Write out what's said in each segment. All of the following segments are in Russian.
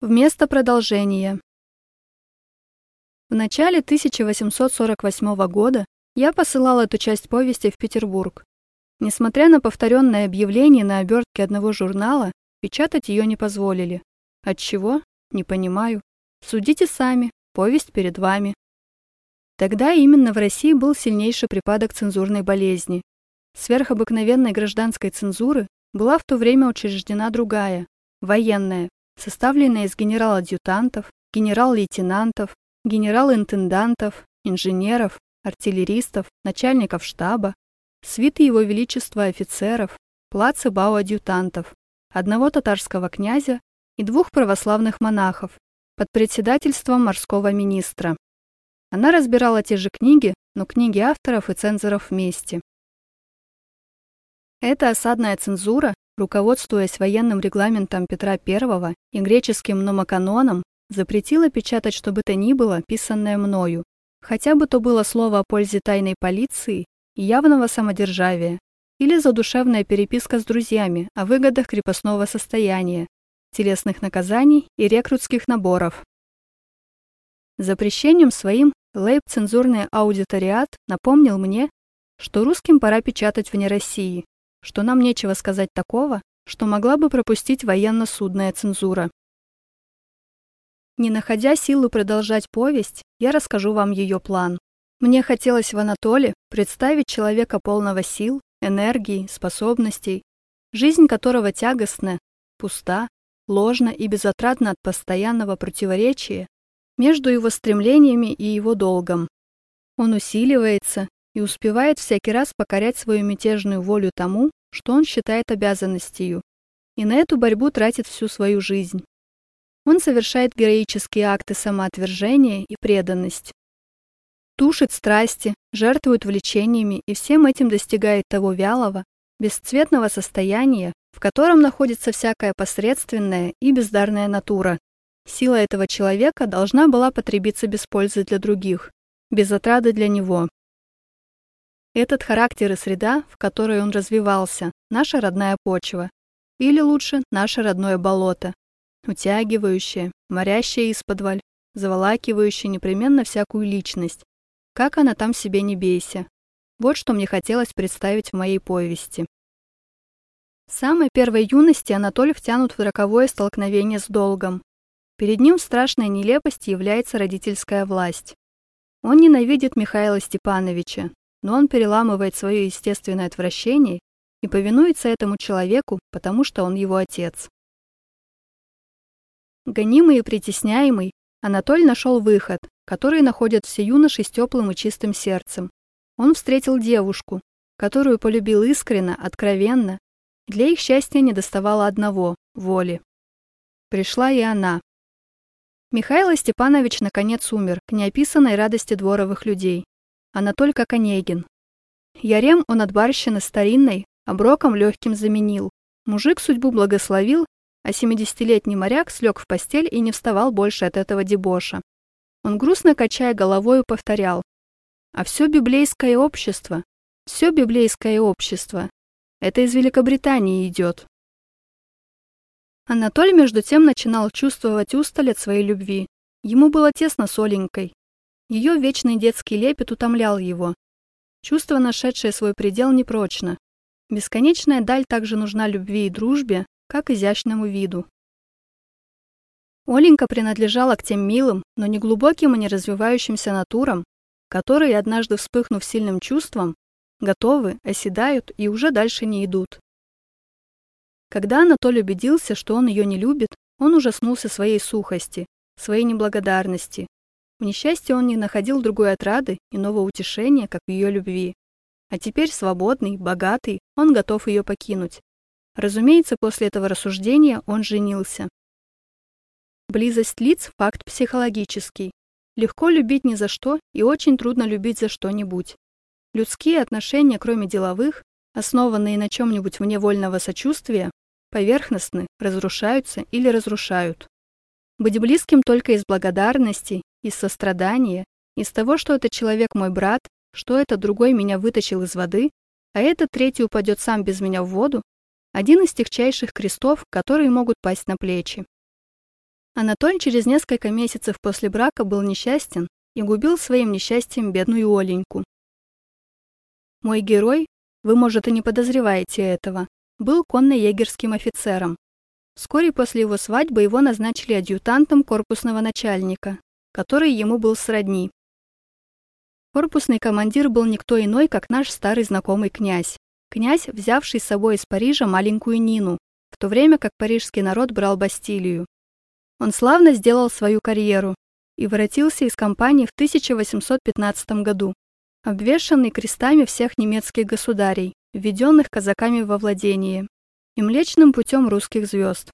Вместо продолжения. В начале 1848 года я посылал эту часть повести в Петербург. Несмотря на повторенное объявление на обертке одного журнала, печатать ее не позволили. Отчего? Не понимаю. Судите сами, повесть перед вами. Тогда именно в России был сильнейший припадок цензурной болезни. Сверхобыкновенной гражданской цензуры была в то время учреждена другая, военная, составленная из генерал-адъютантов, генерал-лейтенантов, генерал-интендантов, инженеров, артиллеристов, начальников штаба, свиты его величества офицеров, плацебау-адъютантов, одного татарского князя и двух православных монахов под председательством морского министра. Она разбирала те же книги, но книги авторов и цензоров вместе. Эта осадная цензура руководствуясь военным регламентом Петра I и греческим номоканоном, запретила печатать что бы то ни было, писанное мною, хотя бы то было слово о пользе тайной полиции и явного самодержавия, или задушевная переписка с друзьями о выгодах крепостного состояния, телесных наказаний и рекрутских наборов. Запрещением своим лейб-цензурный аудиториат напомнил мне, что русским пора печатать вне России, что нам нечего сказать такого, что могла бы пропустить военно-судная цензура. Не находя силы продолжать повесть, я расскажу вам ее план. Мне хотелось в Анатоле представить человека полного сил, энергии, способностей, жизнь которого тягостна, пуста, ложна и безотрадна от постоянного противоречия между его стремлениями и его долгом. Он усиливается, и успевает всякий раз покорять свою мятежную волю тому, что он считает обязанностью, и на эту борьбу тратит всю свою жизнь. Он совершает героические акты самоотвержения и преданность. Тушит страсти, жертвует влечениями и всем этим достигает того вялого, бесцветного состояния, в котором находится всякая посредственная и бездарная натура. Сила этого человека должна была потребиться без пользы для других, без отрады для него. Этот характер и среда, в которой он развивался, наша родная почва. Или лучше, наше родное болото. Утягивающее, морящее из-под заволакивающее непременно всякую личность. Как она там себе не бейся. Вот что мне хотелось представить в моей повести. С самой первой юности Анатолий втянут в роковое столкновение с долгом. Перед ним в страшной нелепости является родительская власть. Он ненавидит Михаила Степановича, но он переламывает свое естественное отвращение и повинуется этому человеку, потому что он его отец. Гонимый и притесняемый, Анатоль нашел выход, который находят все юноши с теплым и чистым сердцем. Он встретил девушку, которую полюбил искренно, откровенно. Для их счастья не доставало одного – воли. Пришла и она. Михаил Степанович наконец умер к неописанной радости дворовых людей. Анатоль как Онегин. Ярем он от барщины старинной, оброком легким заменил. Мужик судьбу благословил, а семидесятилетний моряк слег в постель и не вставал больше от этого дебоша. Он грустно качая головою повторял. А все библейское общество, все библейское общество, это из Великобритании идет. Анатолий между тем начинал чувствовать усталь от своей любви. Ему было тесно с ее вечный детский лепет утомлял его. Чувство, нашедшее свой предел, непрочно. Бесконечная даль также нужна любви и дружбе, как изящному виду. Оленька принадлежала к тем милым, но не глубоким и не развивающимся натурам, которые, однажды вспыхнув сильным чувством, готовы, оседают и уже дальше не идут. Когда Анатолий убедился, что он ее не любит, он ужаснулся своей сухости, своей неблагодарности, в несчастье он не находил другой отрады, иного утешения, как в ее любви. А теперь свободный, богатый, он готов ее покинуть. Разумеется, после этого рассуждения он женился. Близость лиц – факт психологический. Легко любить ни за что и очень трудно любить за что-нибудь. Людские отношения, кроме деловых, основанные на чем-нибудь вне вольного сочувствия, поверхностны, разрушаются или разрушают. Быть близким только из благодарности, из сострадания, из того, что этот человек мой брат, что этот другой меня вытащил из воды, а этот третий упадет сам без меня в воду, один из техчайших крестов, которые могут пасть на плечи. Анатоль через несколько месяцев после брака был несчастен и губил своим несчастьем бедную Оленьку. Мой герой, вы, может, и не подозреваете этого, был конно-егерским офицером. Вскоре после его свадьбы его назначили адъютантом корпусного начальника, который ему был сродни. Корпусный командир был никто иной, как наш старый знакомый князь. Князь, взявший с собой из Парижа маленькую Нину, в то время как парижский народ брал Бастилию. Он славно сделал свою карьеру и воротился из кампании в 1815 году, обвешанный крестами всех немецких государей, введенных казаками во владение, и млечным путем русских звезд.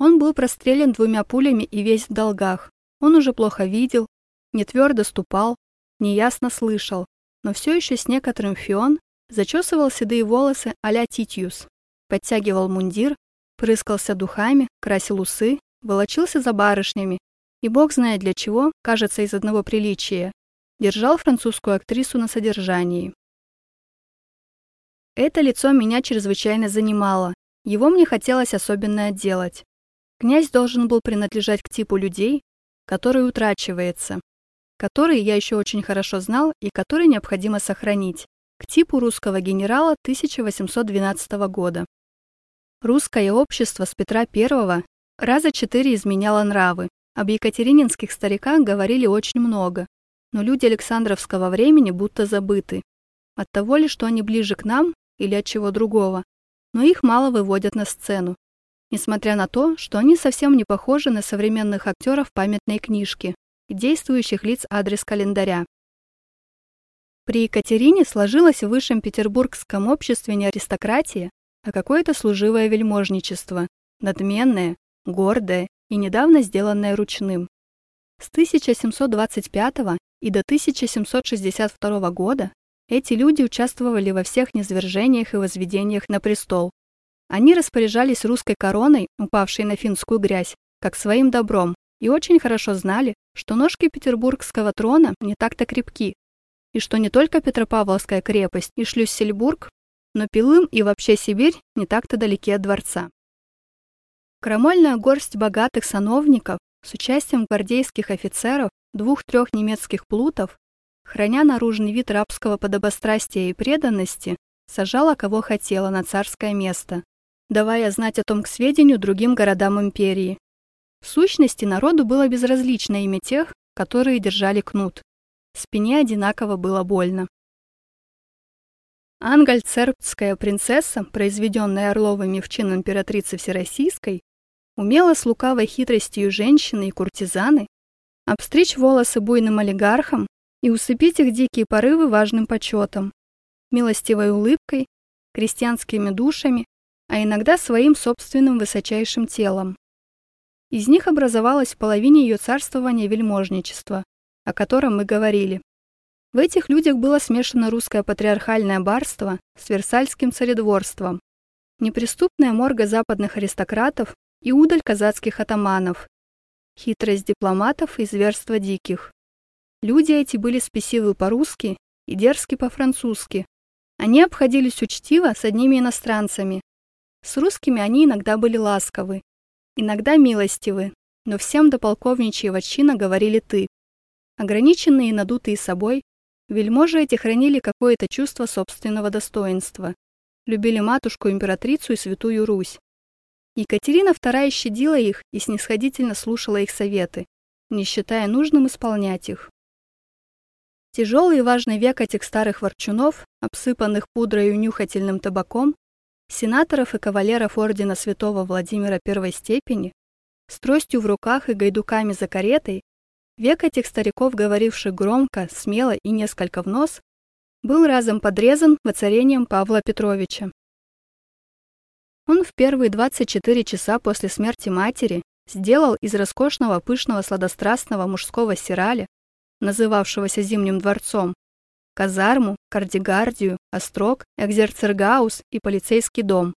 Он был прострелен двумя пулями и весь в долгах. Он уже плохо видел, не твердо ступал, неясно слышал, но все еще с некоторым фион зачесывал седые волосы а-ля Титьюс, подтягивал мундир, прыскался духами, красил усы волочился за барышнями. И бог знает для чего, кажется, из одного приличия, держал французскую актрису на содержании. Это лицо меня чрезвычайно занимало, его мне хотелось особенно отделать. Князь должен был принадлежать к типу людей, который утрачивается, который я еще очень хорошо знал и который необходимо сохранить, к типу русского генерала 1812 года. Русское общество с Петра I Раза четыре изменяла нравы. Об екатерининских стариках говорили очень много, но люди Александровского времени будто забыты. От того ли, что они ближе к нам, или от чего другого, но их мало выводят на сцену. Несмотря на то, что они совсем не похожи на современных актеров памятной книжки и действующих лиц адрес календаря. При Екатерине сложилось в высшем петербургском обществе не аристократия, а какое-то служивое вельможничество, надменное, гордое и недавно сделанное ручным. С 1725 и до 1762 года эти люди участвовали во всех низвержениях и возведениях на престол. Они распоряжались русской короной, упавшей на финскую грязь, как своим добром, и очень хорошо знали, что ножки петербургского трона не так-то крепки, и что не только Петропавловская крепость и Шлюссельбург, но Пилым и вообще Сибирь не так-то далеки от дворца. Крамольная горсть богатых сановников с участием гвардейских офицеров, двух-трех немецких плутов, храня наружный вид рабского подобострастия и преданности, сажала кого хотела на царское место, давая знать о том к сведению другим городам империи. В сущности, народу было безразлично имя тех, которые держали кнут. Спине одинаково было больно. Ангальцербская принцесса, произведенная Орловыми в чин императрицы Всероссийской, умела с лукавой хитростью женщины и куртизаны обстричь волосы буйным олигархам и усыпить их дикие порывы важным почетом, милостивой улыбкой, крестьянскими душами, а иногда своим собственным высочайшим телом. Из них образовалось в половине ее царствования вельможничество, о котором мы говорили. В этих людях было смешано русское патриархальное барство с версальским царедворством, неприступная морга западных аристократов и удаль казацких атаманов, хитрость дипломатов и зверство диких. Люди эти были спесивы по-русски и дерзки по-французски. Они обходились учтиво с одними иностранцами. С русскими они иногда были ласковы, иногда милостивы, но всем до полковничьего чина говорили «ты». Ограниченные и надутые собой, вельможи эти хранили какое-то чувство собственного достоинства. Любили матушку-императрицу и святую Русь. Екатерина II щадила их и снисходительно слушала их советы, не считая нужным исполнять их. Тяжелый и важный век этих старых ворчунов, обсыпанных пудрой и нюхательным табаком, сенаторов и кавалеров ордена святого Владимира первой степени, с тростью в руках и гайдуками за каретой, век этих стариков, говоривших громко, смело и несколько в нос, был разом подрезан воцарением Павла Петровича. Он в первые 24 часа после смерти матери сделал из роскошного, пышного, сладострастного мужского сираля, называвшегося Зимним дворцом, казарму, кардигардию, острог, экзерцергаус и полицейский дом.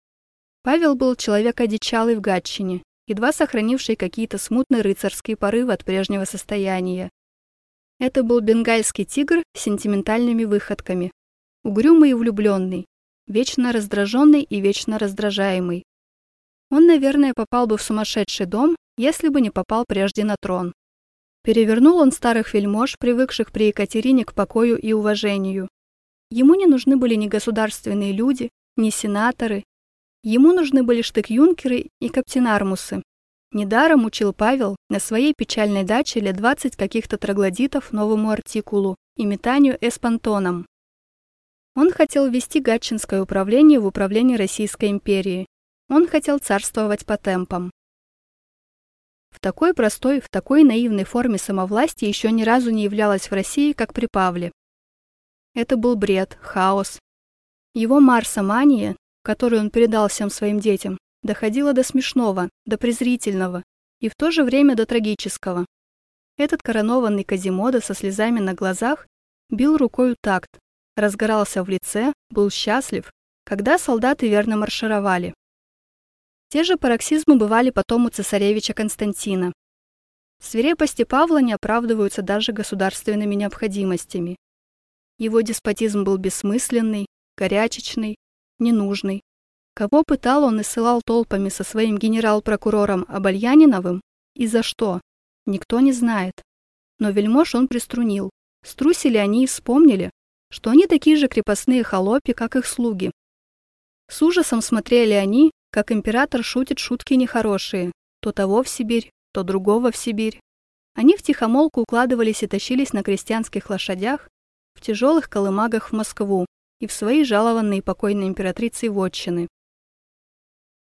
Павел был человек одичалый в Гатчине, едва сохранивший какие-то смутные рыцарские порывы от прежнего состояния. Это был бенгальский тигр с сентиментальными выходками, угрюмый и влюбленный, вечно раздраженный и вечно раздражаемый. Он, наверное, попал бы в сумасшедший дом, если бы не попал прежде на трон. Перевернул он старых вельмож, привыкших при Екатерине к покою и уважению. Ему не нужны были ни государственные люди, ни сенаторы. Ему нужны были штык-юнкеры и каптенармусы. Недаром учил Павел на своей печальной даче лет 20 каких-то троглодитов новому артикулу и метанию эспантоном. Он хотел ввести Гатчинское управление в управление Российской империи. Он хотел царствовать по темпам. В такой простой, в такой наивной форме самовластия еще ни разу не являлась в России, как при Павле. Это был бред, хаос. Его марсомания, которую он передал всем своим детям, доходила до смешного, до презрительного и в то же время до трагического. Этот коронованный Казимода со слезами на глазах бил рукой такт, разгорался в лице, был счастлив, когда солдаты верно маршировали. Те же пароксизмы бывали потом у цесаревича Константина. Свирепости Павла не оправдываются даже государственными необходимостями. Его деспотизм был бессмысленный, горячечный, ненужный. Кого пытал он и ссылал толпами со своим генерал-прокурором Абальяниновым и за что, никто не знает. Но вельмож он приструнил. Струсили они и вспомнили, что они такие же крепостные холопи, как их слуги. С ужасом смотрели они, как император шутит шутки нехорошие, то того в Сибирь, то другого в Сибирь. Они втихомолку укладывались и тащились на крестьянских лошадях, в тяжелых колымагах в Москву и в свои жалованные покойной императрицей вотчины.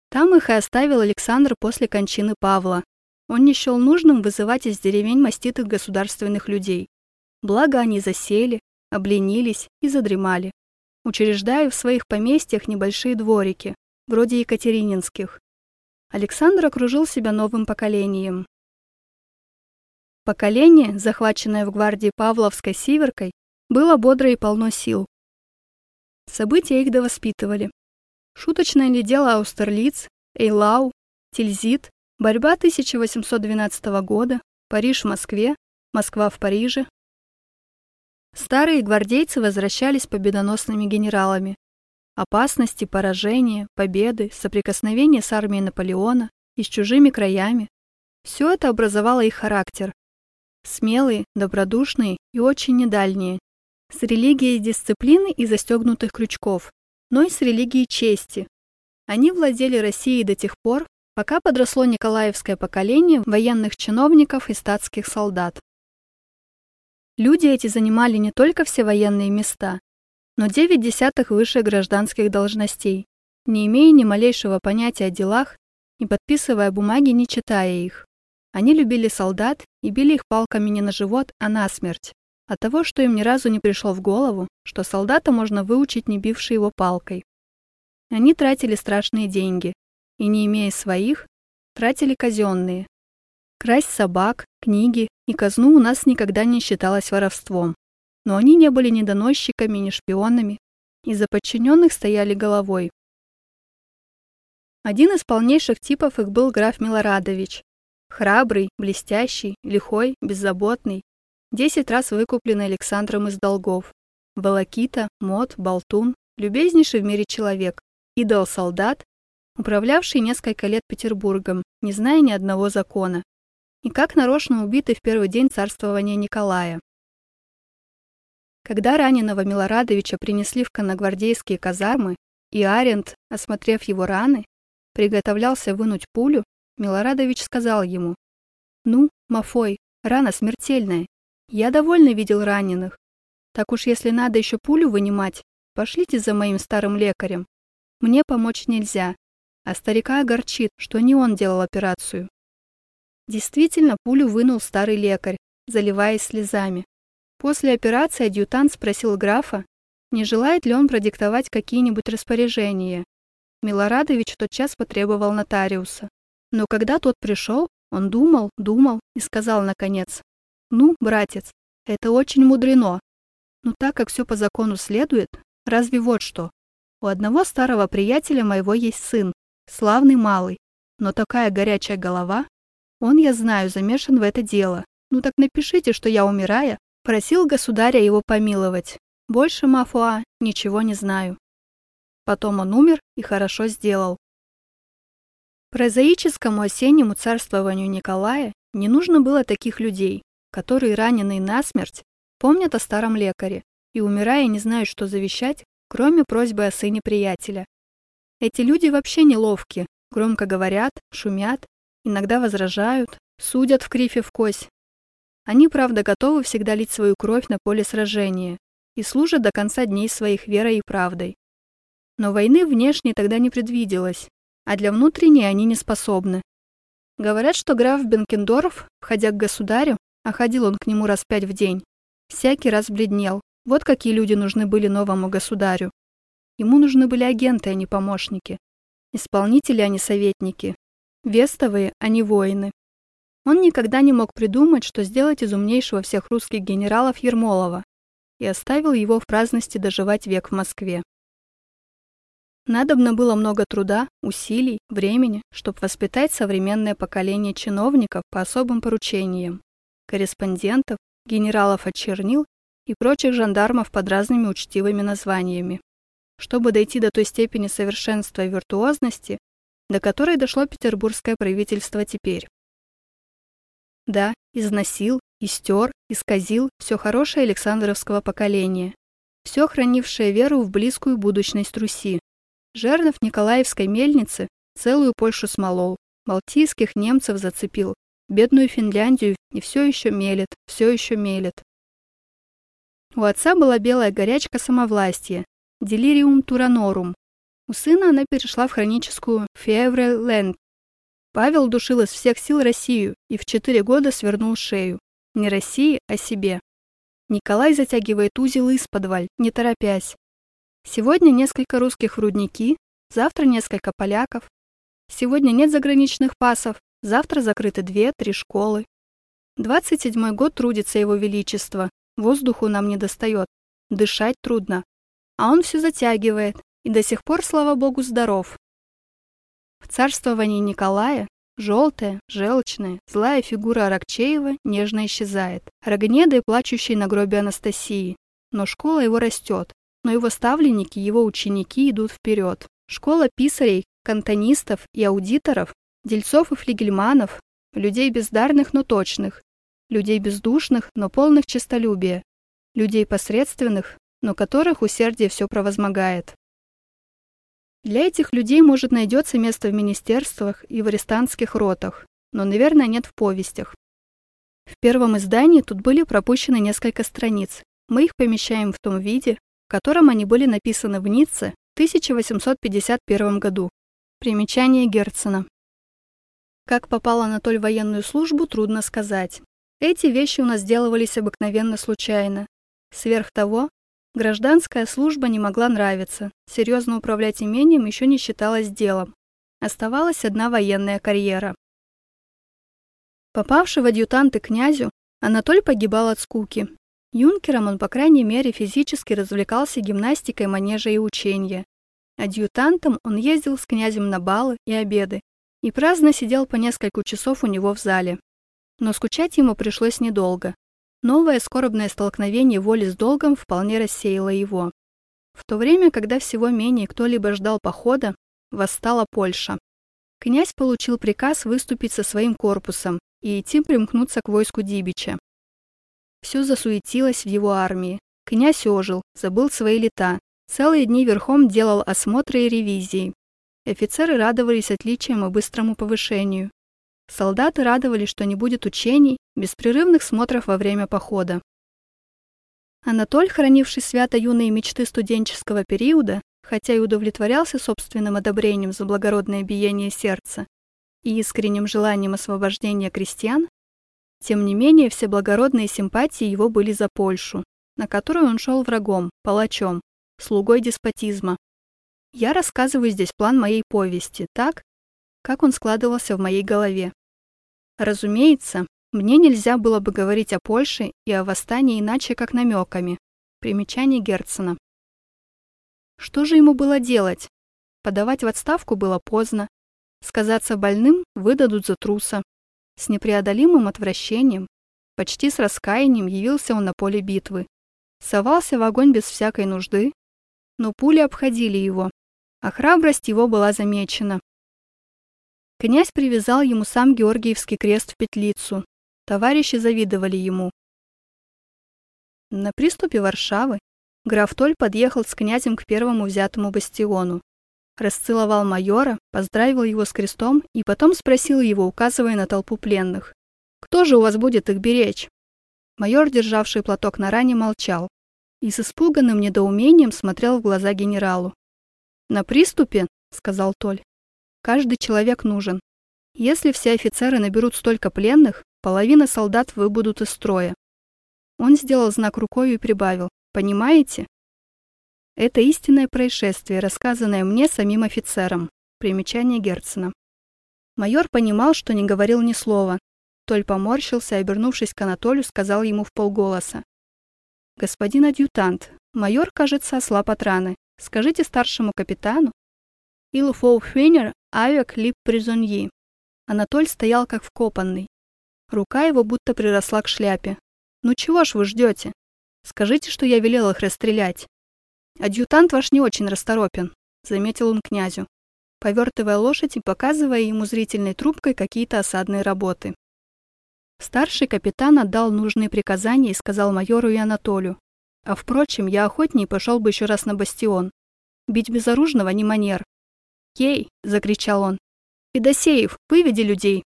Там их и оставил Александр после кончины Павла. Он не счел нужным вызывать из деревень маститых государственных людей. Благо они засели, обленились и задремали, учреждая в своих поместьях небольшие дворики, вроде екатерининских. Александр окружил себя новым поколением. Поколение, захваченное в гвардии Павловской сиверкой, было бодро и полно сил. События их довоспитывали. Шуточное ли дело Аустерлиц, Эйлау, Тильзит, борьба 1812 года, Париж в Москве, Москва в Париже, Старые гвардейцы возвращались победоносными генералами. Опасности, поражения, победы, соприкосновения с армией Наполеона и с чужими краями – все это образовало их характер. Смелые, добродушные и очень недальние. С религией дисциплины и застегнутых крючков, но и с религией чести. Они владели Россией до тех пор, пока подросло Николаевское поколение военных чиновников и статских солдат. Люди эти занимали не только все военные места, но девять десятых высших гражданских должностей, не имея ни малейшего понятия о делах, не подписывая бумаги, не читая их. Они любили солдат и били их палками не на живот, а на смерть. От того, что им ни разу не пришло в голову, что солдата можно выучить, не бивший его палкой. Они тратили страшные деньги, и не имея своих, тратили казенные, Красть собак, книги и казну у нас никогда не считалось воровством. Но они не были ни доносчиками, ни шпионами, и за подчиненных стояли головой. Один из полнейших типов их был граф Милорадович. Храбрый, блестящий, лихой, беззаботный. Десять раз выкупленный Александром из долгов. Волокита, мод, болтун, любезнейший в мире человек, идол-солдат, управлявший несколько лет Петербургом, не зная ни одного закона и как нарочно убитый в первый день царствования Николая. Когда раненого Милорадовича принесли в конногвардейские казармы, и Арент, осмотрев его раны, приготовлялся вынуть пулю, Милорадович сказал ему, «Ну, Мафой, рана смертельная. Я довольно видел раненых. Так уж если надо еще пулю вынимать, пошлите за моим старым лекарем. Мне помочь нельзя, а старика огорчит, что не он делал операцию. Действительно, пулю вынул старый лекарь, заливаясь слезами. После операции адъютант спросил графа, не желает ли он продиктовать какие-нибудь распоряжения. Милорадович тотчас потребовал нотариуса. Но когда тот пришел, он думал, думал и сказал наконец, «Ну, братец, это очень мудрено. Но так как все по закону следует, разве вот что. У одного старого приятеля моего есть сын, славный малый, но такая горячая голова, он, я знаю, замешан в это дело. Ну так напишите, что я, умирая, просил государя его помиловать. Больше, Мафуа, ничего не знаю. Потом он умер и хорошо сделал. Прозаическому осеннему царствованию Николая не нужно было таких людей, которые, раненые насмерть, помнят о старом лекаре и, умирая, не знают, что завещать, кроме просьбы о сыне приятеля. Эти люди вообще неловки, громко говорят, шумят, иногда возражают, судят в крифе в кость. Они, правда, готовы всегда лить свою кровь на поле сражения и служат до конца дней своих верой и правдой. Но войны внешней тогда не предвиделось, а для внутренней они не способны. Говорят, что граф Бенкендорф, входя к государю, а ходил он к нему раз пять в день, всякий раз бледнел. Вот какие люди нужны были новому государю. Ему нужны были агенты, а не помощники. Исполнители, а не советники. Вестовые, а не воины. Он никогда не мог придумать, что сделать из умнейшего всех русских генералов Ермолова, и оставил его в праздности доживать век в Москве. Надобно было много труда, усилий, времени, чтобы воспитать современное поколение чиновников по особым поручениям, корреспондентов, генералов от чернил и прочих жандармов под разными учтивыми названиями, чтобы дойти до той степени совершенства и виртуозности, до которой дошло петербургское правительство теперь. Да, износил, истер, исказил все хорошее Александровского поколения, все хранившее веру в близкую будущность Руси, Жернов Николаевской мельницы целую Польшу смолол, балтийских немцев зацепил, бедную Финляндию и все еще мелет, все еще мелет. У отца была белая горячка самовластия, делириум туранорум. У сына она перешла в хроническую февре. Павел душил из всех сил Россию и в четыре года свернул шею. Не России, а себе. Николай затягивает узел из подваль, не торопясь, Сегодня несколько русских в рудники, завтра несколько поляков. Сегодня нет заграничных пасов, завтра закрыты две-три школы. 27-й год трудится его величество, воздуху нам не достает, дышать трудно. А он все затягивает, и до сих пор, слава богу, здоров. В царствовании Николая желтая, желчная, злая фигура Аракчеева нежно исчезает, рогнедой плачущей на гробе Анастасии. Но школа его растет, но его ставленники, его ученики идут вперед. Школа писарей, кантонистов и аудиторов, дельцов и флигельманов, людей бездарных, но точных, людей бездушных, но полных честолюбия, людей посредственных, но которых усердие все провозмогает. Для этих людей, может, найдется место в министерствах и в арестантских ротах, но, наверное, нет в повестях. В первом издании тут были пропущены несколько страниц. Мы их помещаем в том виде, в котором они были написаны в Ницце в 1851 году. Примечание Герцена. Как попал Анатоль в военную службу, трудно сказать. Эти вещи у нас делались обыкновенно случайно. Сверх того, гражданская служба не могла нравиться, серьезно управлять имением еще не считалось делом. Оставалась одна военная карьера. Попавший в адъютанты князю, Анатоль погибал от скуки, Юнкером он, по крайней мере, физически развлекался гимнастикой манежа и учения. Адъютантом он ездил с князем на балы и обеды и праздно сидел по несколько часов у него в зале. Но скучать ему пришлось недолго. Новое скорбное столкновение воли с долгом вполне рассеяло его. В то время, когда всего менее кто-либо ждал похода, восстала Польша. Князь получил приказ выступить со своим корпусом и идти примкнуться к войску Дибича. Все засуетилось в его армии. Князь ожил, забыл свои лета. Целые дни верхом делал осмотры и ревизии. Офицеры радовались отличиям и быстрому повышению. Солдаты радовались, что не будет учений, беспрерывных смотров во время похода. Анатоль, хранивший свято юные мечты студенческого периода, хотя и удовлетворялся собственным одобрением за благородное биение сердца и искренним желанием освобождения крестьян, тем не менее, все благородные симпатии его были за Польшу, на которую он шел врагом, палачом, слугой деспотизма. Я рассказываю здесь план моей повести, так, как он складывался в моей голове. Разумеется, мне нельзя было бы говорить о Польше и о восстании иначе, как намеками. Примечание Герцена. Что же ему было делать? Подавать в отставку было поздно. Сказаться больным выдадут за труса. С непреодолимым отвращением, почти с раскаянием явился он на поле битвы. Совался в огонь без всякой нужды, но пули обходили его, а храбрость его была замечена. Князь привязал ему сам Георгиевский крест в петлицу. Товарищи завидовали ему. На приступе Варшавы граф Толь подъехал с князем к первому взятому бастиону. Расцеловал майора, поздравил его с крестом и потом спросил его, указывая на толпу пленных. «Кто же у вас будет их беречь?» Майор, державший платок на ране, молчал и с испуганным недоумением смотрел в глаза генералу. «На приступе», — сказал Толь, — «каждый человек нужен. Если все офицеры наберут столько пленных, половина солдат выбудут из строя». Он сделал знак рукой и прибавил. «Понимаете?» Это истинное происшествие, рассказанное мне самим офицером. Примечание Герцена. Майор понимал, что не говорил ни слова, Толь поморщился обернувшись к Анатолию, сказал ему в полголоса. «Господин адъютант, майор, кажется, ослаб от раны. Скажите старшему капитану». «Il faut finir avec les prisonniers». Анатоль стоял как вкопанный. Рука его будто приросла к шляпе. «Ну чего ж вы ждете? Скажите, что я велел их расстрелять». «Адъютант ваш не очень расторопен», — заметил он князю, повертывая лошадь и показывая ему зрительной трубкой какие-то осадные работы. Старший капитан отдал нужные приказания и сказал майору и Анатолию. А впрочем, я охотней пошел бы еще раз на бастион. Бить безоружного не манер. «Ей!» — закричал он. «Федосеев, выведи людей!»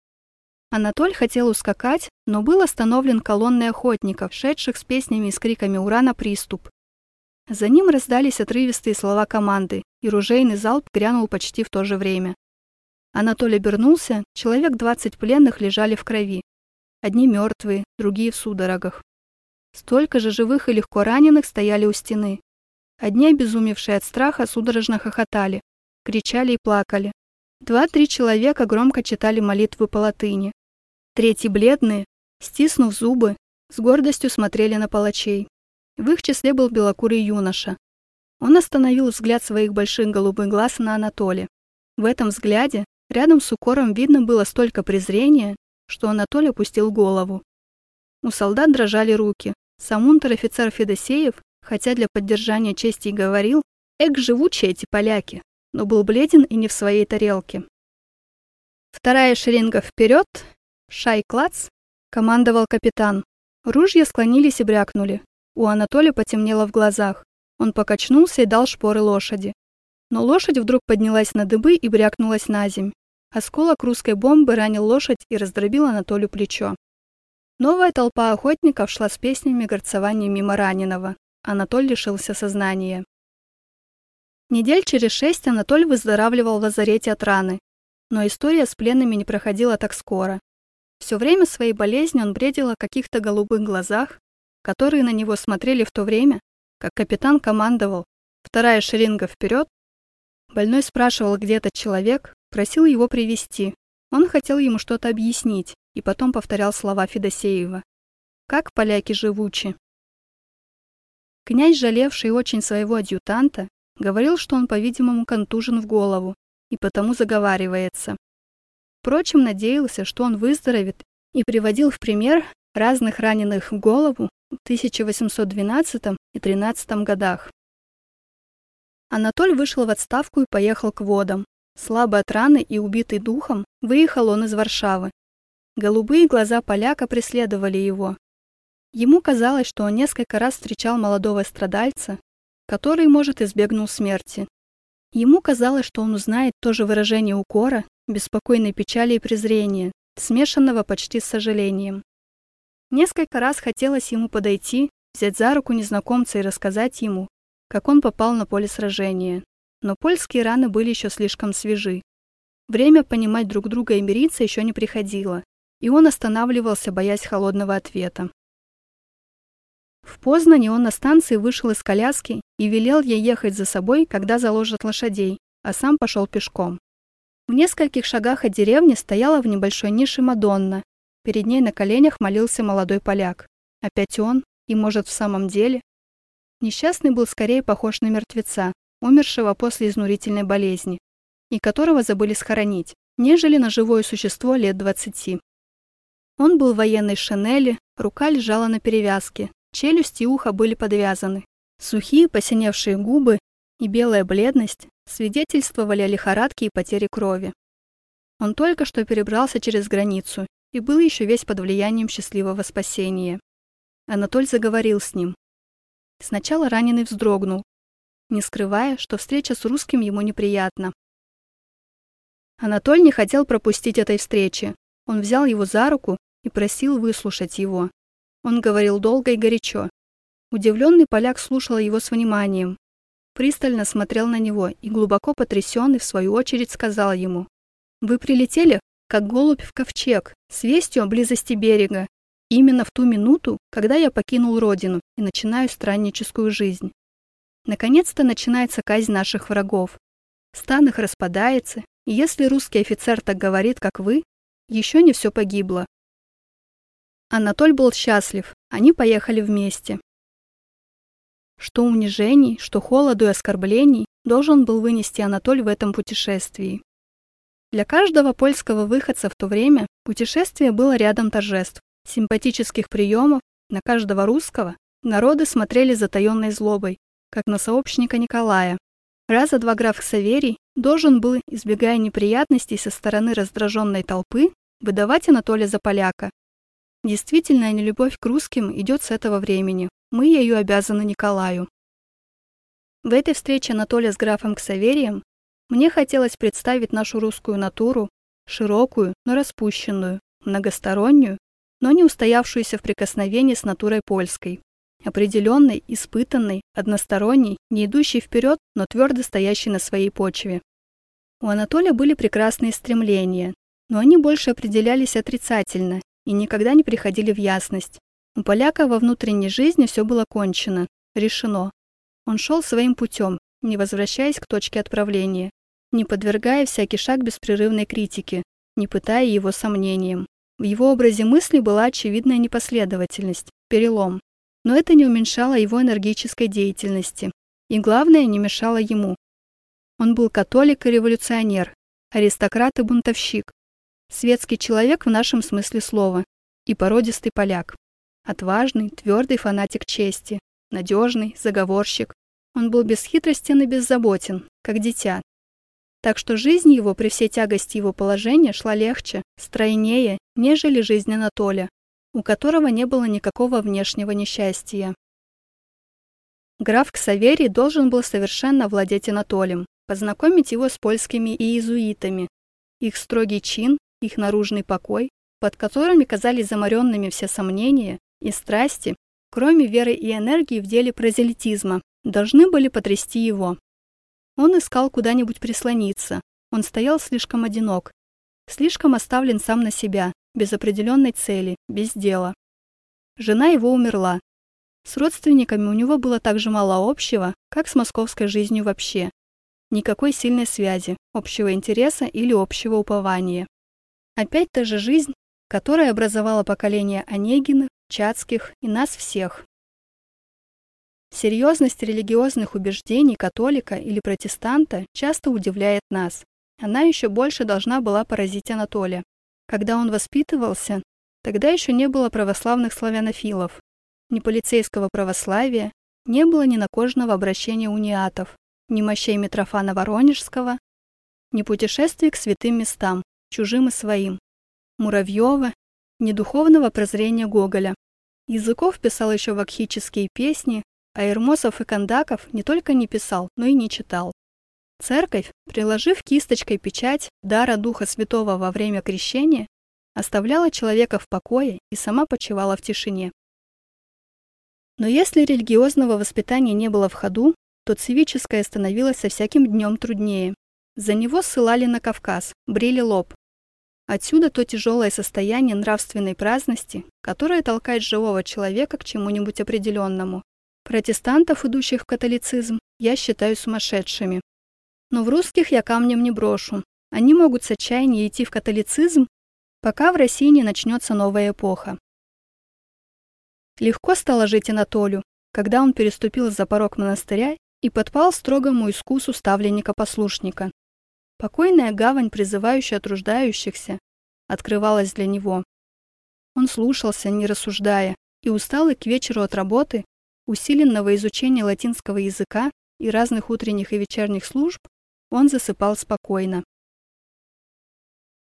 Анатоль хотел ускакать, но был остановлен колонной охотников, шедших с песнями и с криками «Ура!» на приступ. За ним раздались отрывистые слова команды, и ружейный залп грянул почти в то же время. Анатолий обернулся, человек двадцать пленных лежали в крови. Одни мертвые, другие в судорогах. Столько же живых и легко раненых стояли у стены. Одни, обезумевшие от страха, судорожно хохотали, кричали и плакали. Два-три человека громко читали молитвы по латыни. Третьи, бледные, стиснув зубы, с гордостью смотрели на палачей. В их числе был белокурый юноша. Он остановил взгляд своих больших голубых глаз на Анатолия. В этом взгляде, рядом с укором, видно было столько презрения, что Анатолий опустил голову. У солдат дрожали руки. Сам унтер-офицер Федосеев, хотя для поддержания чести и говорил, «Эк, живучие эти поляки», но был бледен и не в своей тарелке. Вторая шеренга вперед, шай-клац, командовал капитан. Ружья склонились и брякнули. У Анатолия потемнело в глазах. Он покачнулся и дал шпоры лошади. Но лошадь вдруг поднялась на дыбы и брякнулась на земь. Осколок русской бомбы ранил лошадь и раздробил Анатолию плечо. Новая толпа охотников шла с песнями горцевания мимо раненого. Анатоль лишился сознания. Недель через шесть Анатоль выздоравливал в лазарете от раны. Но история с пленными не проходила так скоро. Все время своей болезни он бредил о каких-то голубых глазах, которые на него смотрели в то время, как капитан командовал «Вторая шеринга вперед!». Больной спрашивал, где этот человек, Просил его привести. Он хотел ему что-то объяснить и потом повторял слова Федосеева. «Как поляки живучи!» Князь, жалевший очень своего адъютанта, говорил, что он, по-видимому, контужен в голову и потому заговаривается. Впрочем, надеялся, что он выздоровеет и приводил в пример разных раненых в голову в 1812 и 13 годах. Анатоль вышел в отставку и поехал к водам. Слабый от раны и убитый духом, выехал он из Варшавы. Голубые глаза поляка преследовали его. Ему казалось, что он несколько раз встречал молодого страдальца, который, может, избегнул смерти. Ему казалось, что он узнает то же выражение укора, беспокойной печали и презрения, смешанного почти с сожалением. Несколько раз хотелось ему подойти, взять за руку незнакомца и рассказать ему, как он попал на поле сражения но польские раны были еще слишком свежи. Время понимать друг друга и мириться еще не приходило, и он останавливался, боясь холодного ответа. В Познане он на станции вышел из коляски и велел ей ехать за собой, когда заложат лошадей, а сам пошел пешком. В нескольких шагах от деревни стояла в небольшой нише Мадонна. Перед ней на коленях молился молодой поляк. Опять он, и, может, в самом деле? Несчастный был скорее похож на мертвеца, умершего после изнурительной болезни, и которого забыли схоронить, нежели на живое существо лет двадцати. Он был в военной шинели, рука лежала на перевязке, челюсть и ухо были подвязаны. Сухие посиневшие губы и белая бледность свидетельствовали о лихорадке и потере крови. Он только что перебрался через границу и был еще весь под влиянием счастливого спасения. Анатоль заговорил с ним. Сначала раненый вздрогнул, не скрывая, что встреча с русским ему неприятна. Анатоль не хотел пропустить этой встречи. Он взял его за руку и просил выслушать его. Он говорил долго и горячо. Удивленный поляк слушал его с вниманием, пристально смотрел на него и глубоко потрясенный, в свою очередь, сказал ему, «Вы прилетели, как голубь в ковчег, с вестью о близости берега, именно в ту минуту, когда я покинул родину и начинаю странническую жизнь. Наконец-то начинается казнь наших врагов. Стан их распадается, и если русский офицер так говорит, как вы, еще не все погибло. Анатоль был счастлив, они поехали вместе. Что унижений, что холоду и оскорблений должен был вынести Анатоль в этом путешествии. Для каждого польского выходца в то время путешествие было рядом торжеств, симпатических приемов, на каждого русского народы смотрели затаенной злобой, как на сообщника Николая. Раза два граф Саверий должен был, избегая неприятностей со стороны раздраженной толпы, выдавать Анатолия за поляка. Действительная нелюбовь к русским идет с этого времени, мы ею обязаны Николаю. В этой встрече Анатолия с графом Ксаверием мне хотелось представить нашу русскую натуру, широкую, но распущенную, многостороннюю, но не устоявшуюся в прикосновении с натурой польской, определенной, испытанной, односторонней, не идущей вперед, но твердо стоящей на своей почве. У Анатолия были прекрасные стремления, но они больше определялись отрицательно и никогда не приходили в ясность. У поляка во внутренней жизни все было кончено, решено. Он шел своим путем, не возвращаясь к точке отправления, не подвергая всякий шаг беспрерывной критике, не пытая его сомнением. В его образе мысли была очевидная непоследовательность, перелом. Но это не уменьшало его энергической деятельности. И главное, не мешало ему. Он был католик и революционер, аристократ и бунтовщик, светский человек в нашем смысле слова и породистый поляк. Отважный, твердый фанатик чести, надежный, заговорщик. Он был бесхитростен и беззаботен, как дитя. Так что жизнь его при всей тягости его положения шла легче, стройнее, нежели жизнь Анатолия, у которого не было никакого внешнего несчастья. Граф Ксаверий должен был совершенно владеть Анатолием, познакомить его с польскими иезуитами. Их строгий чин, их наружный покой, под которыми казались заморенными все сомнения, и страсти, кроме веры и энергии в деле прозелитизма, должны были потрясти его. Он искал куда-нибудь прислониться, он стоял слишком одинок, слишком оставлен сам на себя, без определенной цели, без дела. Жена его умерла. С родственниками у него было так же мало общего, как с московской жизнью вообще. Никакой сильной связи, общего интереса или общего упования. Опять та же жизнь, которая образовала поколение Онегиных, Чацких и нас всех. Серьезность религиозных убеждений католика или протестанта часто удивляет нас. Она еще больше должна была поразить Анатолия. Когда он воспитывался, тогда еще не было православных славянофилов, ни полицейского православия, не было ни накожного обращения униатов, ни мощей Митрофана Воронежского, ни путешествий к святым местам, чужим и своим, Муравьева, ни духовного прозрения Гоголя. Языков писал еще вакхические песни, а Ермосов и Кондаков не только не писал, но и не читал. Церковь, приложив кисточкой печать дара Духа Святого во время крещения, оставляла человека в покое и сама почивала в тишине. Но если религиозного воспитания не было в ходу, то цивическое становилось со всяким днем труднее. За него ссылали на Кавказ, брили лоб, Отсюда то тяжелое состояние нравственной праздности, которое толкает живого человека к чему-нибудь определенному. Протестантов, идущих в католицизм, я считаю сумасшедшими. Но в русских я камнем не брошу. Они могут с отчаяния идти в католицизм, пока в России не начнется новая эпоха. Легко стало жить Анатолию, когда он переступил за порог монастыря и подпал строгому искусу ставленника-послушника. Покойная гавань, призывающая труждающихся, открывалась для него. Он слушался, не рассуждая, и усталый к вечеру от работы, усиленного изучения латинского языка и разных утренних и вечерних служб, он засыпал спокойно.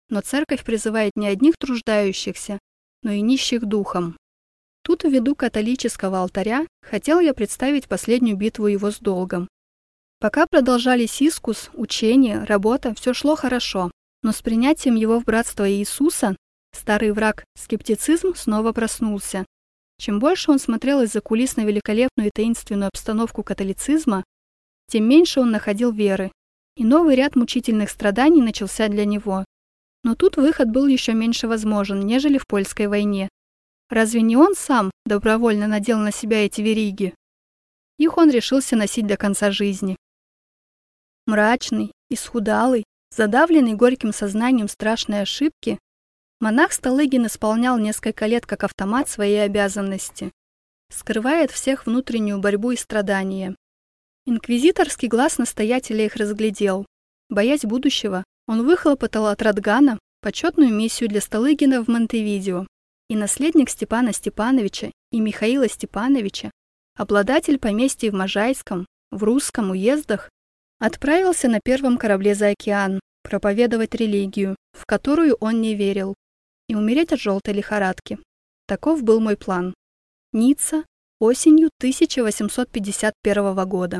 но церковь призывает не одних труждающихся, но и нищих духом. Тут, ввиду католического алтаря, хотел я представить последнюю битву его с долгом. Пока продолжались искус, учение, работа, все шло хорошо, но с принятием его в братство Иисуса старый враг, скептицизм, снова проснулся. Чем больше он смотрел из-за кулис на великолепную и таинственную обстановку католицизма, тем меньше он находил веры, и новый ряд мучительных страданий начался для него. Но тут выход был еще меньше возможен, нежели в польской войне. Разве не он сам добровольно надел на себя эти вериги? Их он решился носить до конца жизни. Мрачный, исхудалый, задавленный горьким сознанием страшной ошибки, монах Столыгин исполнял несколько лет как автомат свои обязанности, скрывая от всех внутреннюю борьбу и страдания. Инквизиторский глаз настоятеля их разглядел. Боясь будущего, он выхлопотал от Радгана почетную миссию для Столыгина в Монтевидео, и наследник Степана Степановича и Михаила Степановича, обладатель поместья в Можайском, в Русском уездах, отправился на первом корабле за океан проповедовать религию, в которую он не верил, и умереть от желтой лихорадки. Таков был мой план. Ницца, осенью 1851 года.